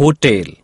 hotel